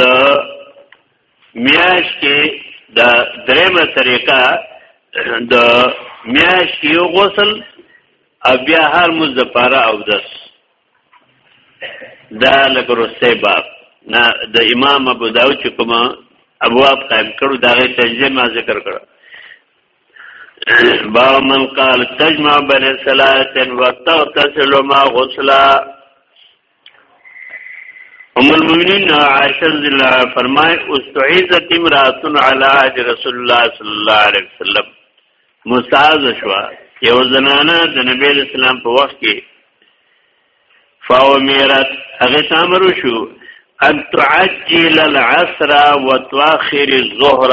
د میاش کې د درېمه طریقه د میاش کې یو غسل او بیا هر مز د پاره او دس دا لکه رسته باب نه د امام ابو داود چې کومه ابواب قائم کړو دا غي تجزیه ما ذکر کړو با من قال تجمع بين صلاه وتغتسل ما غسلا ام المؤمنین عائشہ رضی الله عنها فرمای او استعیذت امراه علی عهد رسول الله صلی الله علیه وسلم مستعاذ شوا یو زنانه د نبی اسلام په وخت کې فاو میرات هغه تامر شو ان تعجل العصر وتواخر الظهر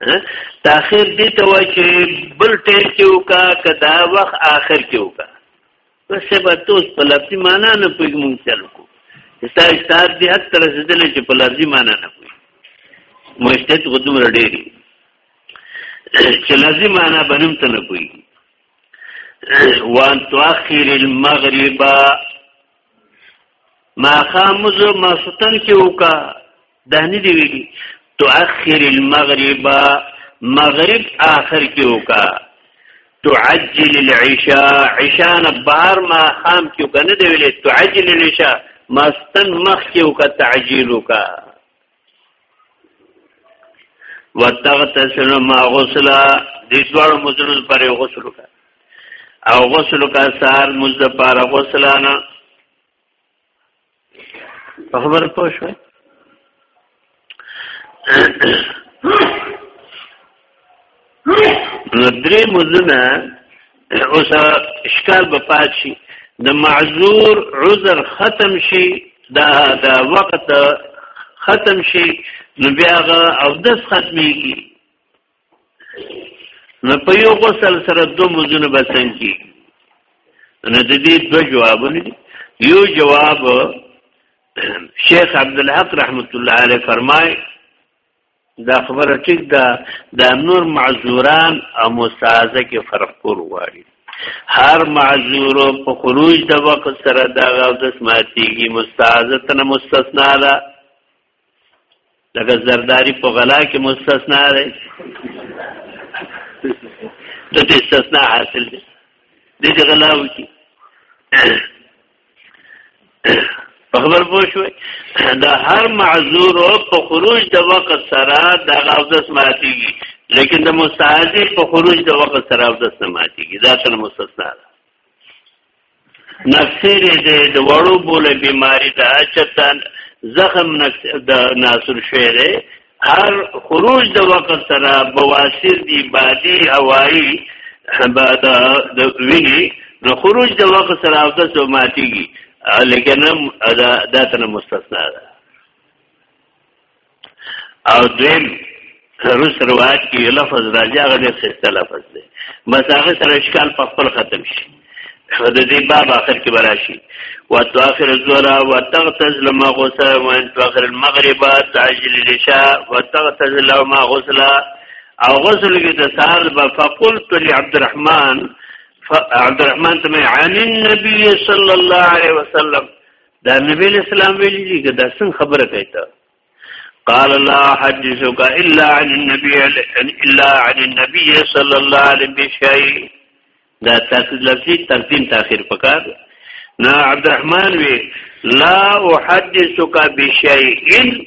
تاخير دې ته وای چې بل ټیم کې وکا کدا وخت آخر کې وکا پس به توس په لفظي معنا نه پېږمون چلو کو استا استاد دې حد تر رسیدل چې په لفظي معنا نه پوي مشتت غدوم رډېری چې لفظي معنا بنم ته نه پوي وان تؤخر المغرب ما خامز مستن کې وکا دا نه دی ویلي تؤخر المغرب مغرب آخر کې وکا تعجل العشاء عشاء نه بار ما خام کې وکا نه دی ویلي تعجل العشاء مستن مخ کې وکا تعجیل وکا وتغتسل ما غسل دې دوړ مزل پر غسل وکا او غسل کا سار مز د پاره غسلانه په خبره پوه شوي نو درې مزونه اوس اشکال به پات شي د معذور عذر ختم شي دا دا وخت ختم شي نو بیا هغه او دس ختميږي نو په یو غسل سره دو مزونه به څنګه کی نو د دې دو جوابونه دي یو جواب شیخ عبد الحق رحمت الله علیه فرمای دا خبره ټیک ده دا نور معذوران او مستعزه کې فرق کول غواړي هر معذور په خروج د وخت سره دا غو د سماتیږي مستعزه تن مستثنا ده لکه زرداری په غلا کې مستثنا دی د دې استثناء حاصل دی د دې غلاو کې په خبر پوه شوې دا هر معذور په خروج د وخت سره د غوډس ماتيږي لیکن د مستعذب په خروج د وخت سره غوډس نه ماتيږي دا څه مستثنا ده نکسیر دی د وړو بوله بیماری دا چتا زخم د ناسور شوی دی هر خروج د وقت سره بواسیر دی بادی هوایی بعد د ویني نو خروج د وقت سره او د سوماتیږي لیکن دا داتنه مستثنا ده او دویم سرو سروات کې یو لفظ راځي هغه ډېر سخت لفظ دی بس هغه سره اشکال په خپل ختم شي د دې باب اخر کې براشي وتاخر الظهر وتغتز لما غسل وان تاخر المغرب تعجل العشاء وتغتز لما غسل او غسل کې د سهار په فقلت لعبد الرحمن عبد الرحمن ته عن النبي صلى الله عليه وسلم دا نبی اسلام ویلی دی که دا څنګه خبره کوي ته قال لا حدثك الا عن النبي الا عن النبي صلى الله عليه بشيء دا تلفظي تقدیم تاخير پکار نا عبد الرحمن وی لا احدثك بشيء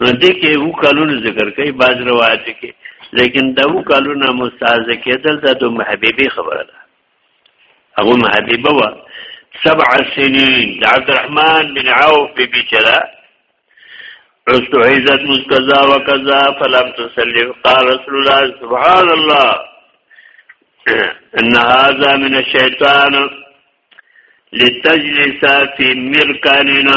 نو دې کې یو کالونو ذکر کوي بعض روایت کې لیکن دا یو کالونو مستعز کېدل دا د محبيبي خبره ده هغه محبيبه و سبع سنين د عبد الرحمن بن عوف بي بيچرا استعيذت مستذا وكذا فلم تسلم قال رسول الله سبحان الله ان هذا من الشيطان لتجلس في مركاننا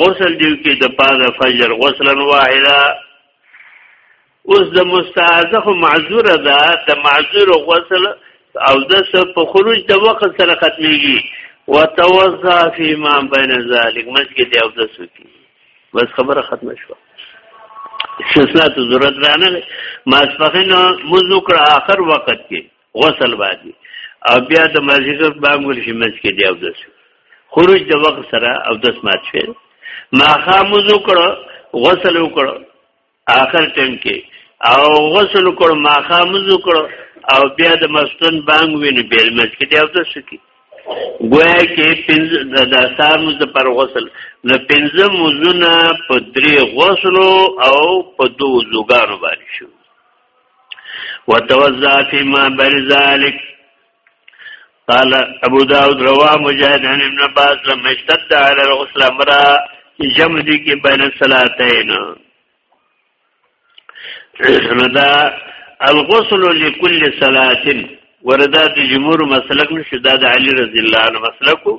غسل دیو کې د پاد فجر غسلا واحدا اوس د مستعذف معذور ده د معذور غسل او د په خروج د وخت سره ختميږي وتوضا فی ما بین ذلک مسجد دی او د سکی بس خبره ختمه شو استثناء ضرورت رانه ما سپخین مزو کړه اخر وخت کې غسل باندې او بیا د مازیګر بانګ ورشي منځ کې دی او دس خروج د وخت سره او دس مات شي ما خاموز وکړو غسل وکړو آخر ټیم کې او غسل وکړو ما خاموز وکړو او بیا د مستون بانګ ویني بیل منځ کې دی او دس کې گویا کې پنځ د سار مز پر غسل نو پنځه مزونه په درې غسل او په دوه زوګانو باندې شو وتوزع فيما بر ذلك قال ابو داود رواه مجاهد عن ابن عباس لما اشتد على الغسل امرا جمع دي کې بین الصلاتین نو دا الغسل لكل صلاه وردا د جمهور مسلک نشو دا د علی رضی الله عنه مسلکو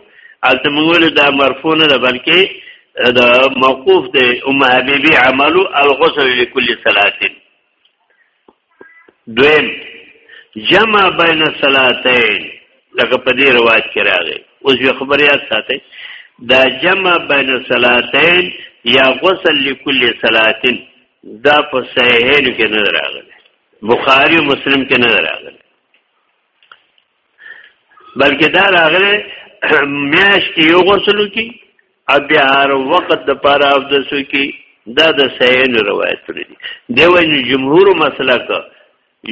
البته موږ دا مرفوع نه بلکې دا موقوف دی ام حبیبی عملو الغسل لكل صلاه دویم جمع بین صلاتین لکه په دې روایت کې راغی اوس یو خبر یاد ساتئ دا جمع بین صلاتین یا غسل لكل صلاتین دا په صحیحین کې نه راغلی بخاری مسلم کې نه راغلی بلکې دا راغلی میاش کې یو غسل کی او بیا هر وخت د پاره او د سو کی دا د سین روایت لري دی وایي جمهور مسلک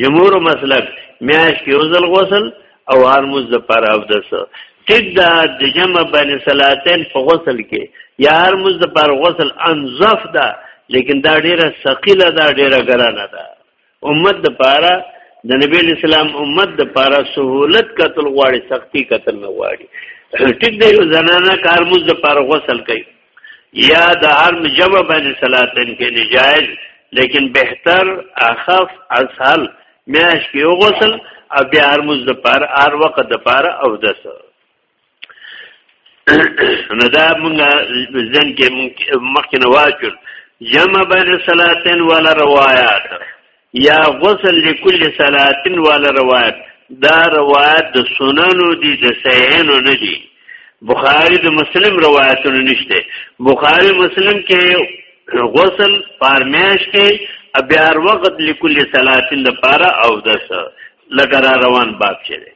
جمهور مسلک میاش کې یو ځل غسل او هر مز د پاره او د سو ټیک دا د جمع بین صلاتین په غسل کې یا هر مز د پاره غسل انظف ده لیکن دا ډیره ثقيله ده ډیره ګرانه ده امت د پاره د نبی اسلام امت د پاره سهولت قتل غواړي سختی قتل نه غواړي ټیک دی یو زنانه کارمز د پاره غسل کوي یا د هر جمع باندې صلاتن کې نجایز لیکن بهتر اخف اسهل میاش کې غسل او بیا هر مز د پاره هر وخت د پاره او دسه نو دا مونږ ځن کې مخکې نه واچول جمع بین صلاتین ولا روایات یا غسل لكل صلاتین ولا روایات دا روایت د سننو دي د صحیحانو نه دي بخاری د مسلم روایتونه نشته بخاری مسلم کې غسل پارمیاش کې بیا وخت لكل صلاتین لپاره او دسه لګرا روان باب چره